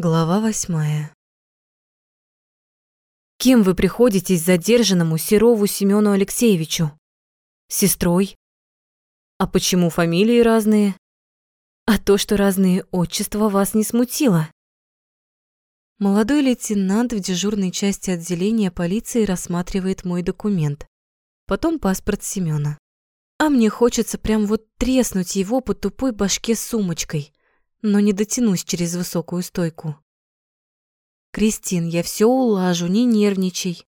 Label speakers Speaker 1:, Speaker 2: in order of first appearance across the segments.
Speaker 1: Глава восьмая. Кем вы приходитесь задержанному Серову Семену Алексеевичу? Сестрой? А почему фамилии разные? А то, что разные отчества вас не смутило? Молодой лейтенант в дежурной части отделения полиции рассматривает мой документ. Потом паспорт Семёна. А мне хочется прям вот треснуть его по тупой башке сумочкой но не дотянусь через высокую стойку. «Кристин, я все улажу, не нервничай».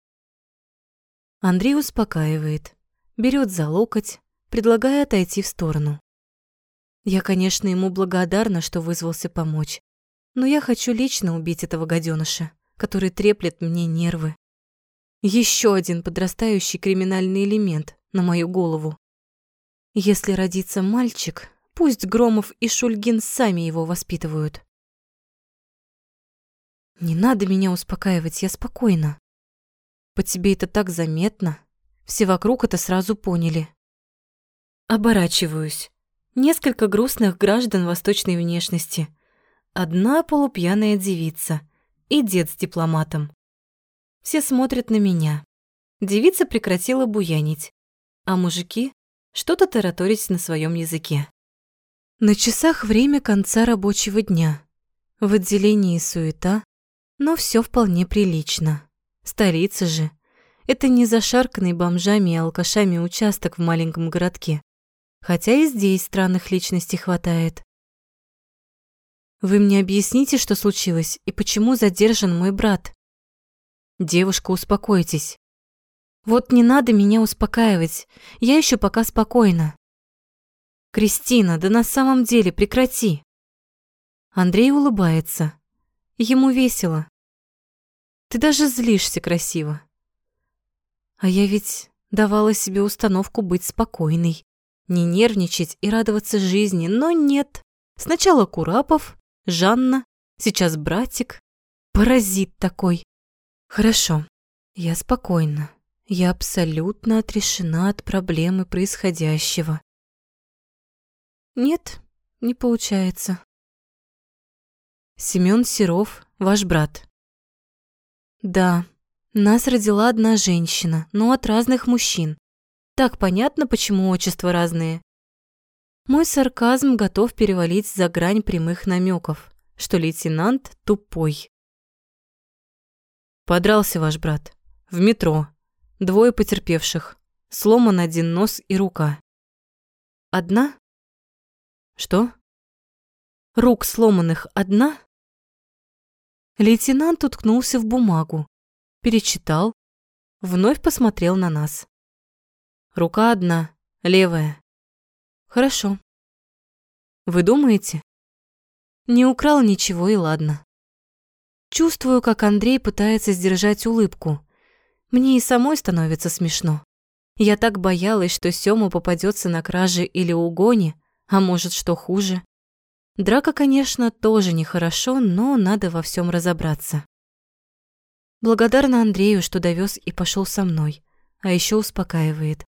Speaker 1: Андрей успокаивает, берет за локоть, предлагая отойти в сторону. Я, конечно, ему благодарна, что вызвался помочь, но я хочу лично убить этого гаденыша, который треплет мне нервы. Еще один подрастающий криминальный элемент на мою голову. Если родится мальчик, Пусть Громов и Шульгин сами его воспитывают. Не надо меня успокаивать, я спокойна. По тебе это так заметно. Все вокруг это сразу поняли. Оборачиваюсь. Несколько грустных граждан восточной внешности. Одна полупьяная девица и дед с дипломатом. Все смотрят на меня. Девица прекратила буянить, а мужики что-то тараторить на своем языке. На часах время конца рабочего дня. В отделении суета, но все вполне прилично. Столица же. Это не зашарканный бомжами и алкашами участок в маленьком городке. Хотя и здесь странных личностей хватает. Вы мне объясните, что случилось и почему задержан мой брат? Девушка, успокойтесь. Вот не надо меня успокаивать. Я еще пока спокойна. Кристина, да на самом деле прекрати. Андрей улыбается. Ему весело. Ты даже злишься красиво. А я ведь давала себе установку быть спокойной, не нервничать и радоваться жизни, но нет. Сначала Курапов, Жанна, сейчас братик. Паразит такой. Хорошо, я спокойна. Я абсолютно отрешена от проблемы происходящего. Нет, не получается. Семён Серов, ваш брат. Да, нас родила одна женщина, но от разных мужчин. Так понятно, почему отчества разные. Мой сарказм готов перевалить за грань прямых намеков, что лейтенант тупой. Подрался ваш брат. В метро. Двое потерпевших. Сломан один нос и рука. Одна? Что? Рук сломанных одна? Лейтенант уткнулся в бумагу, перечитал, вновь посмотрел на нас. Рука одна, левая. Хорошо. Вы думаете? Не украл ничего и ладно. Чувствую, как Андрей пытается сдержать улыбку. Мне и самой становится смешно. Я так боялась, что Сёма попадется на краже или угоне, а может, что хуже? Драка, конечно, тоже нехорошо, но надо во всем разобраться. Благодарна Андрею, что довез и пошел со мной, а еще успокаивает.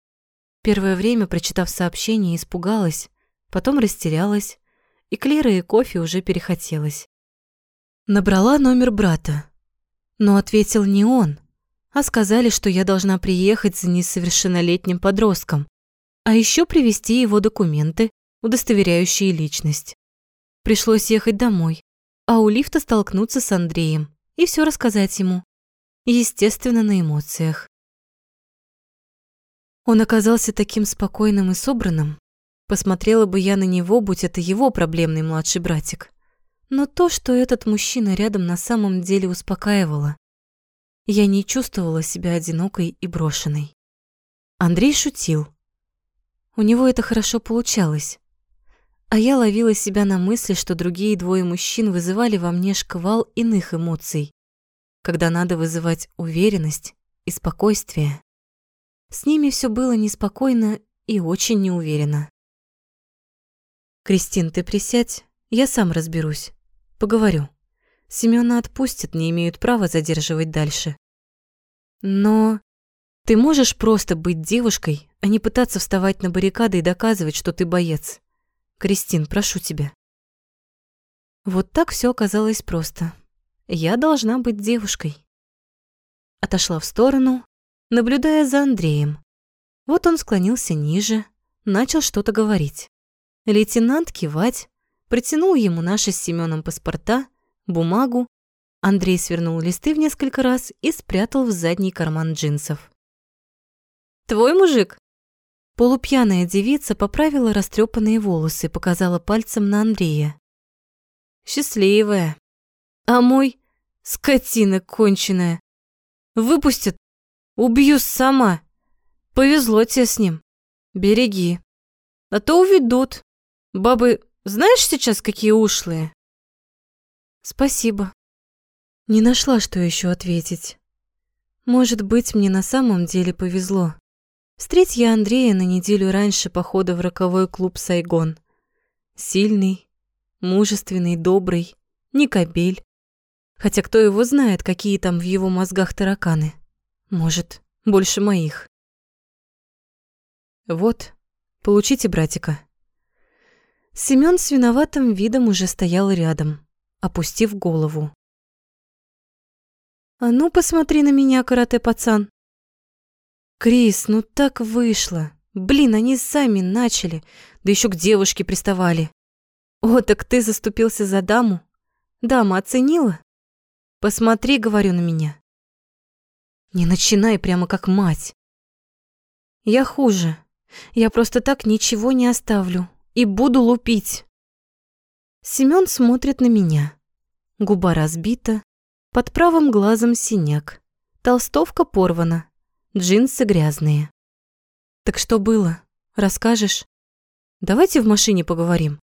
Speaker 1: Первое время, прочитав сообщение, испугалась, потом растерялась, и клера и кофе уже перехотелось. Набрала номер брата, но ответил не он, а сказали, что я должна приехать за несовершеннолетним подростком, а еще привезти его документы удостоверяющие личность. Пришлось ехать домой, а у лифта столкнуться с Андреем и все рассказать ему. Естественно, на эмоциях. Он оказался таким спокойным и собранным. Посмотрела бы я на него, будь это его проблемный младший братик. Но то, что этот мужчина рядом на самом деле успокаивало. Я не чувствовала себя одинокой и брошенной. Андрей шутил. У него это хорошо получалось. А я ловила себя на мысли, что другие двое мужчин вызывали во мне шквал иных эмоций, когда надо вызывать уверенность и спокойствие. С ними все было неспокойно и очень неуверенно. «Кристин, ты присядь, я сам разберусь. Поговорю. Семёна отпустят, не имеют права задерживать дальше. Но ты можешь просто быть девушкой, а не пытаться вставать на баррикады и доказывать, что ты боец. Кристин, прошу тебя. Вот так все оказалось просто. я должна быть девушкой. Отошла в сторону, наблюдая за Андреем. Вот он склонился ниже, начал что-то говорить. Лейтенант кивать, протянул ему наши с Семеном паспорта, бумагу. Андрей свернул листы в несколько раз и спрятал в задний карман джинсов. «Твой мужик?» Полупьяная девица поправила растрепанные волосы и показала пальцем на Андрея. «Счастливая. А мой — скотина конченая. Выпустят, убью сама. Повезло тебе с ним. Береги. А то уведут. Бабы, знаешь сейчас, какие ушлые?» «Спасибо». Не нашла, что еще ответить. Может быть, мне на самом деле повезло. Встреть я Андрея на неделю раньше похода в роковой клуб «Сайгон». Сильный, мужественный, добрый, не кобель. Хотя кто его знает, какие там в его мозгах тараканы. Может, больше моих. Вот, получите братика. Семён с виноватым видом уже стоял рядом, опустив голову. «А ну, посмотри на меня, карате-пацан!» Крис, ну так вышло. Блин, они сами начали, да еще к девушке приставали. О, так ты заступился за даму? Дама оценила? Посмотри, говорю на меня. Не начинай прямо как мать. Я хуже. Я просто так ничего не оставлю и буду лупить. Семён смотрит на меня. Губа разбита, под правым глазом синяк. Толстовка порвана. Джинсы грязные. Так что было? Расскажешь? Давайте в машине поговорим.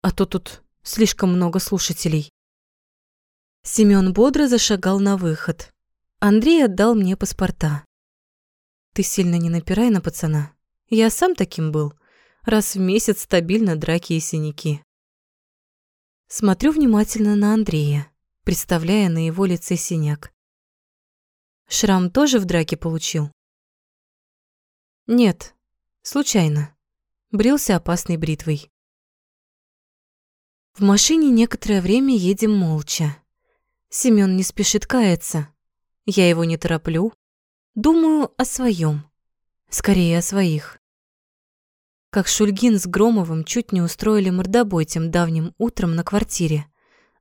Speaker 1: А то тут слишком много слушателей. Семён бодро зашагал на выход. Андрей отдал мне паспорта. Ты сильно не напирай на пацана. Я сам таким был. Раз в месяц стабильно драки и синяки. Смотрю внимательно на Андрея, представляя на его лице синяк. Шрам тоже в драке получил? Нет, случайно. Брился опасной бритвой. В машине некоторое время едем молча. Семён не спешит каяться. Я его не тороплю. Думаю о своем, Скорее о своих. Как Шульгин с Громовым чуть не устроили мордобой тем давним утром на квартире,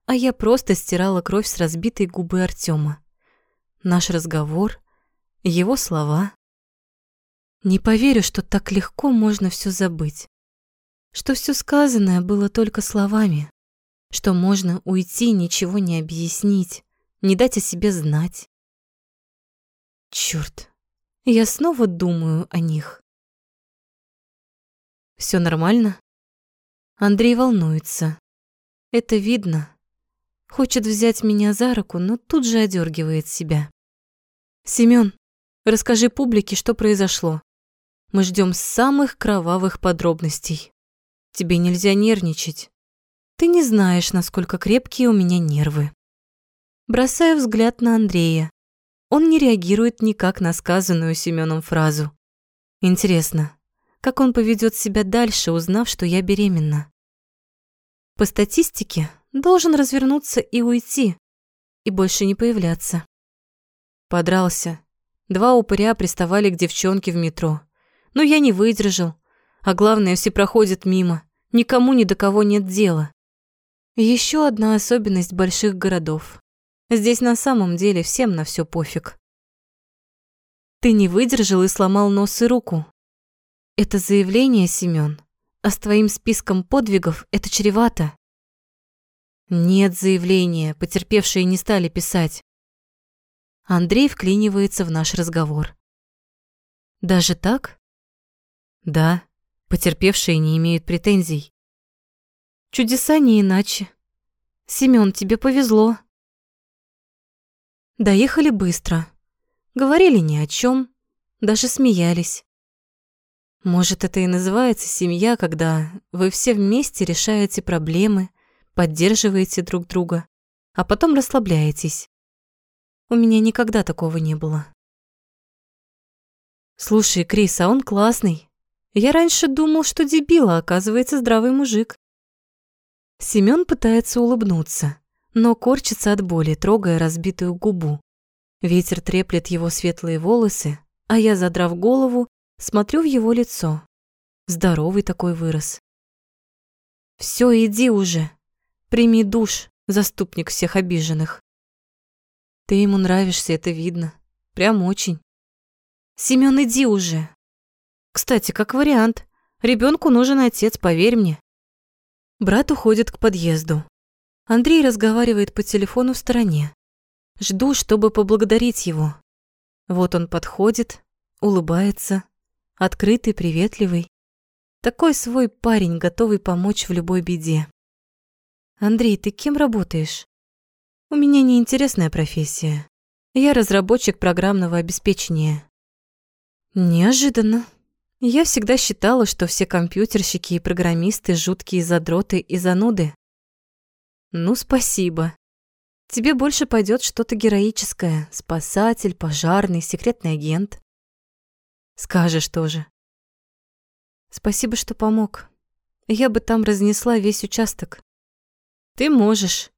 Speaker 1: а я просто стирала кровь с разбитой губы Артема наш разговор, его слова. Не поверю, что так легко можно все забыть. Что все сказанное было только словами. Что можно уйти, ничего не объяснить, не дать о себе знать. Чёрт, я снова думаю о них. Все нормально? Андрей волнуется. Это видно. Хочет взять меня за руку, но тут же одергивает себя. Семён, расскажи публике, что произошло. Мы ждем самых кровавых подробностей. Тебе нельзя нервничать. Ты не знаешь, насколько крепкие у меня нервы. Бросаю взгляд на Андрея. Он не реагирует никак на сказанную Семёном фразу. Интересно, как он поведет себя дальше, узнав, что я беременна? По статистике, должен развернуться и уйти, и больше не появляться. Подрался. Два упыря приставали к девчонке в метро. Но я не выдержал. А главное, все проходят мимо. Никому ни до кого нет дела. Еще одна особенность больших городов. Здесь на самом деле всем на все пофиг. Ты не выдержал и сломал нос и руку. Это заявление, Семён, а с твоим списком подвигов это чревато. Нет заявления, потерпевшие не стали писать. Андрей вклинивается в наш разговор. Даже так? Да, потерпевшие не имеют претензий. Чудеса не иначе. Семён, тебе повезло. Доехали быстро. Говорили ни о чем, даже смеялись. Может, это и называется семья, когда вы все вместе решаете проблемы, поддерживаете друг друга, а потом расслабляетесь. У меня никогда такого не было. Слушай, Крис, а он классный. Я раньше думал, что дебил, а оказывается здравый мужик. Семён пытается улыбнуться, но корчится от боли, трогая разбитую губу. Ветер треплет его светлые волосы, а я, задрав голову, смотрю в его лицо. Здоровый такой вырос. Все, иди уже. Прими душ, заступник всех обиженных. Ты ему нравишься, это видно. Прям очень. Семён, иди уже. Кстати, как вариант. Ребенку нужен отец, поверь мне. Брат уходит к подъезду. Андрей разговаривает по телефону в стороне. Жду, чтобы поблагодарить его. Вот он подходит, улыбается, открытый, приветливый. Такой свой парень, готовый помочь в любой беде. Андрей, ты кем работаешь? У меня неинтересная профессия. Я разработчик программного обеспечения. Неожиданно. Я всегда считала, что все компьютерщики и программисты жуткие задроты и зануды. Ну, спасибо. Тебе больше пойдет что-то героическое. Спасатель, пожарный, секретный агент. Скажешь тоже. Спасибо, что помог. Я бы там разнесла весь участок. Ты можешь.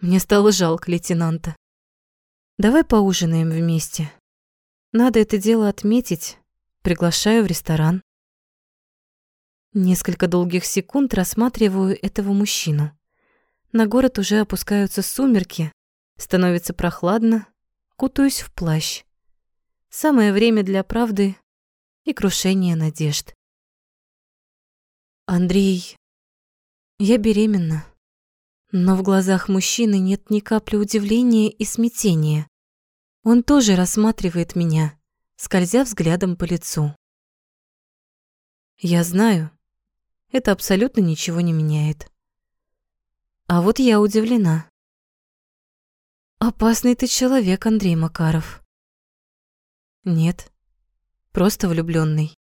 Speaker 1: Мне стало жалко лейтенанта. Давай поужинаем вместе. Надо это дело отметить. Приглашаю в ресторан. Несколько долгих секунд рассматриваю этого мужчину. На город уже опускаются сумерки, становится прохладно, кутаюсь в плащ. Самое время для правды и крушения надежд. Андрей, я беременна. Но в глазах мужчины нет ни капли удивления и смятения. Он тоже рассматривает меня, скользя взглядом по лицу. Я знаю, это абсолютно ничего не меняет. А вот я удивлена. Опасный ты человек, Андрей Макаров. Нет, просто влюблённый.